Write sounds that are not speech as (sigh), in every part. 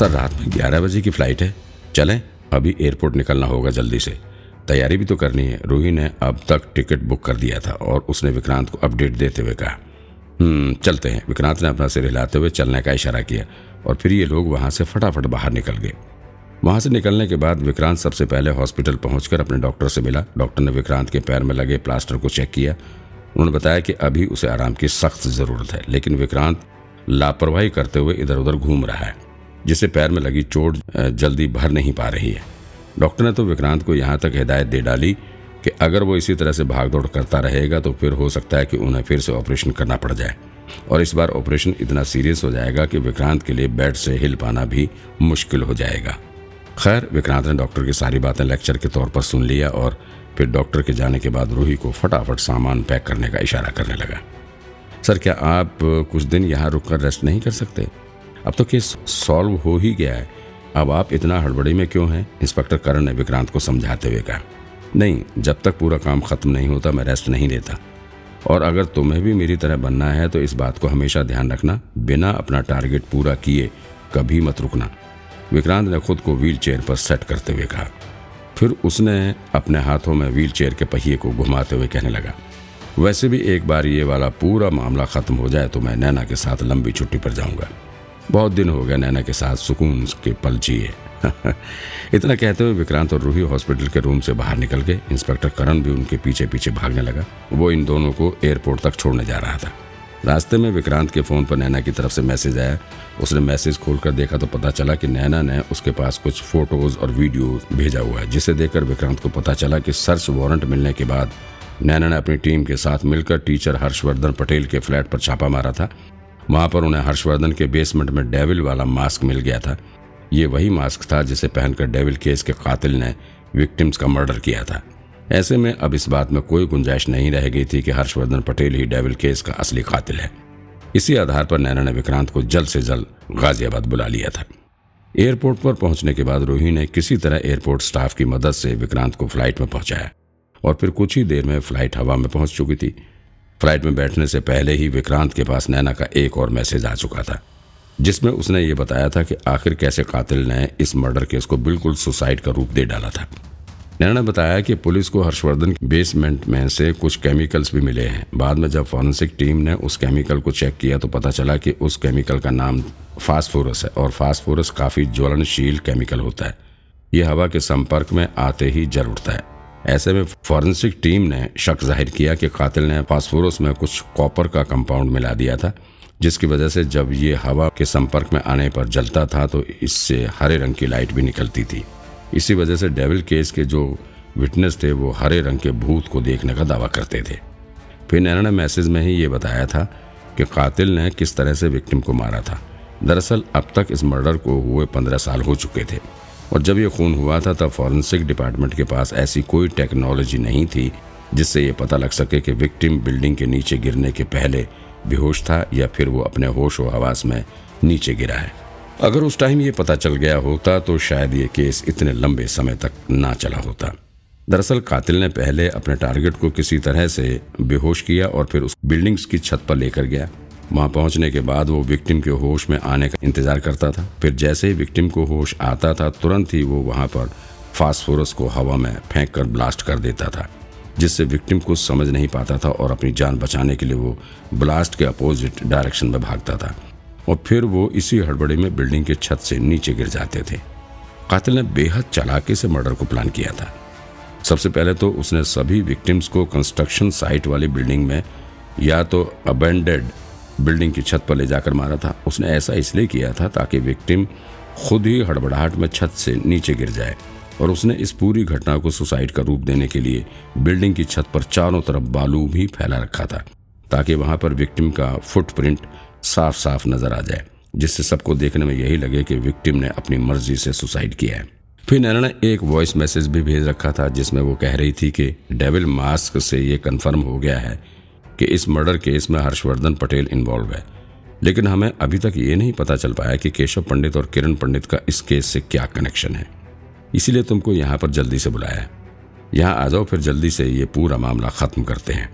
Sir, रात में ग्यारह बजे की फ़्लाइट है। चलें, अभी एयरपोर्ट निकलना होगा जल्दी से। तैयारी भी तो करनी है। रूही ने अब तक टिकट बुक कर दिया था और उसने विक्रांत को अपडेट देते हुए कहा हम्म चलते हैं। विक्रांत ने अपना सिर हिलाते हुए चलने का इशारा किया और फिर ये लोग वहाँ से फटाफट बाहर निकल गए। वहाँ से निकलने के बाद विक्रांत सबसे पहले हॉस्पिटल पहुंचकर अपने डॉक्टर से मिला। डॉक्टर ने विक्रांत के पैर में लगे प्लास्टर को चेक किया। उन्होंने बताया कि अभी उसे आराम की सख्त ज़रूरत है, लेकिन विक्रांत लापरवाही करते हुए इधर उधर घूम रहा है। जिसे पैर में लगी चोट जल्दी भर नहीं पा रही है। डॉक्टर ने तो विक्रांत को यहाँ तक हिदायत दे डाली कि अगर वो इसी तरह से भागदौड़ करता रहेगा तो फिर हो सकता है कि उन्हें फिर से ऑपरेशन करना पड़ जाए। और इस बार ऑपरेशन इतना सीरियस हो जाएगा कि विक्रांत के लिए बेड से हिल पाना भी मुश्किल हो जाएगा। खैर, विक्रांत ने डॉक्टर की सारी बातें लेक्चर के तौर पर सुन लिया और फिर डॉक्टर के जाने के बाद रूही को फटाफट सामान पैक करने का इशारा करने लगा। सर, क्या आप कुछ दिन यहाँ रुककर रेस्ट नहीं कर सकते? अब तो केस सॉल्व हो ही गया है। अब आप इतना हड़बड़ी में क्यों हैं? इंस्पेक्टर करण ने विक्रांत को समझाते हुए कहा, नहीं, जब तक पूरा काम खत्म नहीं होता, मैं रेस्ट नहीं लेता। और अगर तुम्हें भी मेरी तरह बनना है तो इस बात को हमेशा ध्यान रखना। बिना अपना टारगेट पूरा किए, कभी मत रुकना। विक्रांत ने खुद को व्हील चेयर पर सेट करते हुए कहा। फिर उसने अपने हाथों में व्हील चेयर के पहिए को घुमाते हुए कहने लगा, वैसे भी एक बार ये वाला पूरा मामला खत्म हो जाए तो मैं नैना के साथ लंबी छुट्टी पर जाऊँगा। बहुत दिन हो गया नैना के साथ सुकून के पल जिए। (laughs) इतना कहते हुए विक्रांत और रूही हॉस्पिटल के रूम से बाहर निकल गए। इंस्पेक्टर करण भी उनके पीछे पीछे भागने लगा। वो इन दोनों को एयरपोर्ट तक छोड़ने जा रहा था। रास्ते में विक्रांत के फ़ोन पर नैना की तरफ़ से मैसेज आया। उसने मैसेज खोलकर देखा तो पता चला कि नैना ने उसके पास कुछ फ़ोटोज़ और वीडियो भेजा हुआ है, जिसे देखकर विक्रांत को पता चला कि सर्च वारंट मिलने के बाद नैना ने अपनी टीम के साथ मिलकर टीचर हर्षवर्धन पटेल के फ्लैट पर छापा मारा था। वहाँ पर उन्हें हर्षवर्धन के बेसमेंट में डेविल वाला मास्क मिल गया था। ये वही मास्क था जिसे पहनकर डेविल केस के कातिल ने विक्टिम्स का मर्डर किया था। ऐसे में अब इस बात में कोई गुंजाइश नहीं रह गई थी कि हर्षवर्धन पटेल ही डेविल केस का असली कातिल है। इसी आधार पर नैना ने विक्रांत को जल्द से जल्द गाजियाबाद बुला लिया था। एयरपोर्ट पर पहुँचने के बाद रोही ने किसी तरह एयरपोर्ट स्टाफ की मदद से विक्रांत को फ़्लाइट में पहुँचाया और फिर कुछ ही देर में फ़्लाइट हवा में पहुँच चुकी थी। फ़्लाइट में बैठने से पहले ही विक्रांत के पास नैना का एक और मैसेज आ चुका था, जिसमें उसने ये बताया था कि आखिर कैसे कातिल ने इस मर्डर केस को बिल्कुल सुसाइड का रूप दे डाला था। नैना ने बताया कि पुलिस को हर्षवर्धन बेसमेंट में से कुछ केमिकल्स भी मिले हैं। बाद में जब फॉरेंसिक टीम ने उस केमिकल को चेक किया तो पता चला कि उस केमिकल का नाम फास्फोरस है और फास्फोरस काफ़ी ज्वलनशील केमिकल होता है। ये हवा के संपर्क में आते ही जल उठता है। ऐसे में फॉरेंसिक टीम ने शक ज़ाहिर किया कि कातिल ने फास्फोरस में कुछ कॉपर का कंपाउंड मिला दिया था, जिसकी वजह से जब ये हवा के संपर्क में आने पर जलता था तो इससे हरे रंग की लाइट भी निकलती थी। इसी वजह से डेविल केस के जो विटनेस थे, वो हरे रंग के भूत को देखने का दावा करते थे। फिर नैना ने मैसेज में ही ये बताया था कि कातिल ने किस तरह से विक्टिम को मारा था। दरअसल अब तक इस मर्डर को हुए पंद्रह साल हो चुके थे। और जब ये खून हुआ था, तब फॉरेंसिक डिपार्टमेंट के पास ऐसी कोई टेक्नोलॉजी नहीं थी, जिससे ये पता लग सके कि विक्टिम बिल्डिंग के नीचे गिरने के पहले बेहोश था या फिर वो अपने होश व हवास में नीचे गिरा है। अगर उस टाइम ये पता चल गया होता तो शायद ये केस इतने लंबे समय तक ना चला होता। दरअसल कातिल ने पहले अपने टारगेट को किसी तरह से बेहोश किया और फिर उस बिल्डिंग्स की छत पर लेकर गया। वहाँ पहुँचने के बाद वो विक्टिम के होश में आने का इंतज़ार करता था। फिर जैसे ही विक्टिम को होश आता था, तुरंत ही वो वहाँ पर फास्फोरस को हवा में फेंक कर ब्लास्ट कर देता था, जिससे विक्टिम को समझ नहीं पाता था और अपनी जान बचाने के लिए वो ब्लास्ट के अपोजिट डायरेक्शन में भागता था। और फिर वो इसी हड़बड़ी में बिल्डिंग के छत से नीचे गिर जाते थे। कातिल ने बेहद चालाकी से मर्डर को प्लान किया था। सबसे पहले तो उसने सभी विक्टिम्स को कंस्ट्रक्शन साइट वाली बिल्डिंग में या तो अबेंडेड बिल्डिंग की छत पर ले जाकर मारा था। उसने ऐसा इसलिए किया था ताकि विक्टिम खुद ही हड़बड़ाहट में छत से नीचे गिर जाए और उसने इस पूरी घटना को सुसाइड का रूप देने के लिए बिल्डिंग की छत पर चारों तरफ़ बालू भी फैला रखा था, ताकि वहाँ पर विक्टिम का फुटप्रिंट साफ़ साफ़ नज़र आ जाए, जिससे सबको देखने में यही लगे कि विक्टिम ने अपनी मर्ज़ी से सुसाइड किया है। फिर नैना ने एक वॉइस मैसेज भी भेज रखा था, जिसमें वो कह रही थी कि डेविल मास्क से ये कन्फर्म हो गया है कि इस मर्डर केस में हर्षवर्धन पटेल इन्वॉल्व है। लेकिन हमें अभी तक ये नहीं पता चल पाया कि केशव पंडित और किरण पंडित का इस केस से क्या कनेक्शन है। इसीलिए तुमको यहाँ पर जल्दी से बुलाया यहाँ आ जाओ, फिर जल्दी से ये पूरा मामला खत्म करते हैं।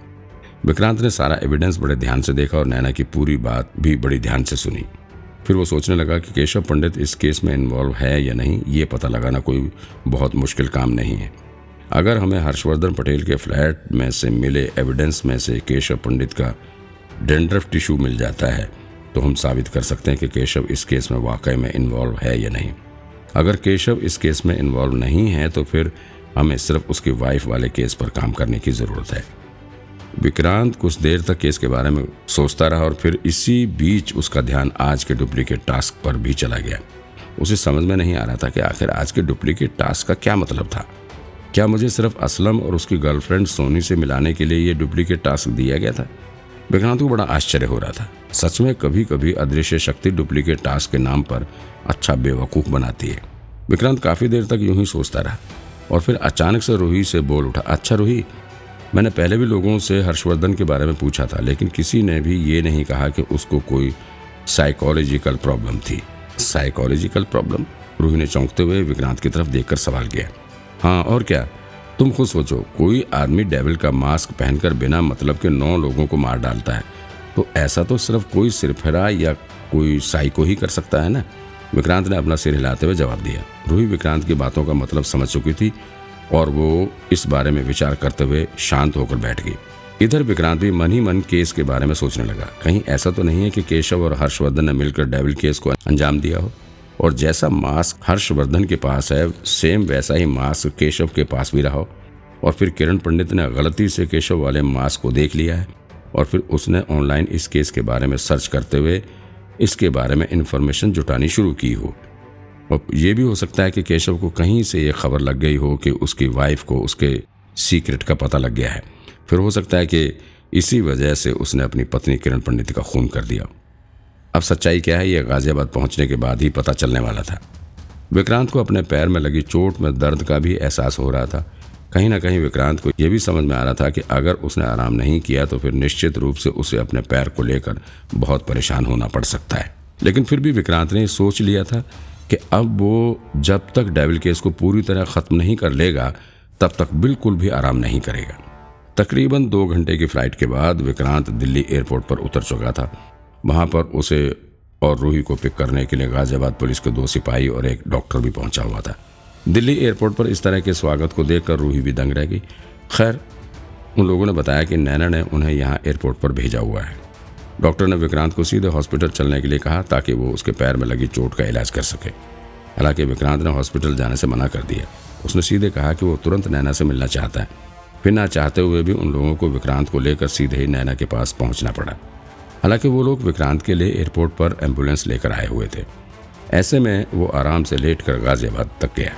विक्रांत ने सारा एविडेंस बड़े ध्यान से देखा और नैना की पूरी बात भी बड़ी ध्यान से सुनी। फिर वो सोचने लगा कि केशव पंडित इस केस में इन्वॉल्व है या नहीं, ये पता लगाना कोई बहुत मुश्किल काम नहीं है। अगर हमें हर्षवर्धन पटेल के फ्लैट में से मिले एविडेंस में से केशव पंडित का डेंड्रफ टिश्यू मिल जाता है तो हम साबित कर सकते हैं कि केशव इस केस में वाकई में इन्वॉल्व है या नहीं। अगर केशव इस केस में इन्वॉल्व नहीं है तो फिर हमें सिर्फ़ उसकी वाइफ वाले केस पर काम करने की ज़रूरत है। विक्रांत कुछ देर तक केस के बारे में सोचता रहा और फिर इसी बीच उसका ध्यान आज के डुप्लीकेट टास्क पर भी चला गया। उसे समझ में नहीं आ रहा था कि आखिर आज के डुप्लीकेट टास्क का क्या मतलब था। क्या मुझे सिर्फ़ असलम और उसकी गर्लफ्रेंड सोनी से मिलाने के लिए ये डुप्लीकेट टास्क दिया गया था? विक्रांत को बड़ा आश्चर्य हो रहा था। सच में कभी कभी अदृश्य शक्ति डुप्लीकेट टास्क के नाम पर अच्छा बेवकूफ़ बनाती है। विक्रांत काफ़ी देर तक यूँ ही सोचता रहा और फिर अचानक से रूही से बोल उठा अच्छा रूही, मैंने पहले भी लोगों से हर्षवर्धन के बारे में पूछा था, लेकिन किसी ने भी ये नहीं कहा कि उसको कोई साइकोलॉजिकल प्रॉब्लम थी। साइकोलॉजिकल प्रॉब्लम रूही ने चौंकते हुए विक्रांत की तरफ़ देखकर सवाल किया। हाँ और क्या? तुम खुद सोचो, कोई आदमी डेविल का मास्क पहनकर बिना मतलब के नौ लोगों को मार डालता है। तो ऐसा तो सिर्फ़ कोई सिरफिरा या कोई साइको ही कर सकता है ना? विक्रांत ने अपना सिर हिलाते हुए जवाब दिया। रूही विक्रांत की बातों का मतलब समझ चुकी थी और वो इस बारे में विचार करते हुए शांत होकर बैठ गई। इधर विक्रांत भी मन ही मन केस के बारे में सोचने लगा। कहीं ऐसा तो नहीं है कि केशव और हर्षवर्धन ने मिलकर डेविल केस को अंजाम दिया हो? और जैसा मास्क हर्षवर्धन के पास है सेम वैसा ही मास्क केशव के पास भी रहा और फिर किरण पंडित ने गलती से केशव वाले मास्क को देख लिया है और फिर उसने ऑनलाइन इस केस के बारे में सर्च करते हुए इसके बारे में इन्फॉर्मेशन जुटानी शुरू की हो। और ये भी हो सकता है कि केशव को कहीं से ये खबर लग गई हो कि उसकी वाइफ को उसके सीक्रेट का पता लग गया है। फिर हो सकता है कि इसी वजह से उसने अपनी पत्नी किरण पंडित का खून कर दिया अब सच्चाई क्या है यह गाजियाबाद पहुँचने के बाद ही पता चलने वाला था। विक्रांत को अपने पैर में लगी चोट में दर्द का भी एहसास हो रहा था। कहीं ना कहीं विक्रांत को यह भी समझ में आ रहा था कि अगर उसने आराम नहीं किया तो फिर निश्चित रूप से उसे अपने पैर को लेकर बहुत परेशान होना पड़ सकता है। लेकिन फिर भी विक्रांत ने सोच लिया था कि अब वो जब तक डेविल केस को पूरी तरह ख़त्म नहीं कर लेगा, तब तक बिल्कुल भी आराम नहीं करेगा। तकरीबन दो घंटे की फ़्लाइट के बाद विक्रांत दिल्ली एयरपोर्ट पर उतर चुका था। वहाँ पर उसे और रूही को पिक करने के लिए गाजियाबाद पुलिस के दो सिपाही और एक डॉक्टर भी पहुँचा हुआ था। दिल्ली एयरपोर्ट पर इस तरह के स्वागत को देखकर रूही भी दंग रह गई। खैर, उन लोगों ने बताया कि नैना ने उन्हें यहाँ एयरपोर्ट पर भेजा हुआ है। डॉक्टर ने विक्रांत को सीधे हॉस्पिटल चलने के लिए कहा ताकि वो उसके पैर में लगी चोट का इलाज कर सके। हालाँकि विक्रांत ने हॉस्पिटल जाने से मना कर दिया। उसने सीधे कहा कि वो तुरंत नैना से मिलना चाहता है। फिर ना चाहते हुए भी उन लोगों को विक्रांत को लेकर सीधे ही नैना के पास पहुँचना पड़ा। हालाँकि वो लोग विक्रांत के लिए एयरपोर्ट पर एंबुलेंस लेकर आए हुए थे। ऐसे में वो आराम से लेट कर गाजियाबाद तक गया।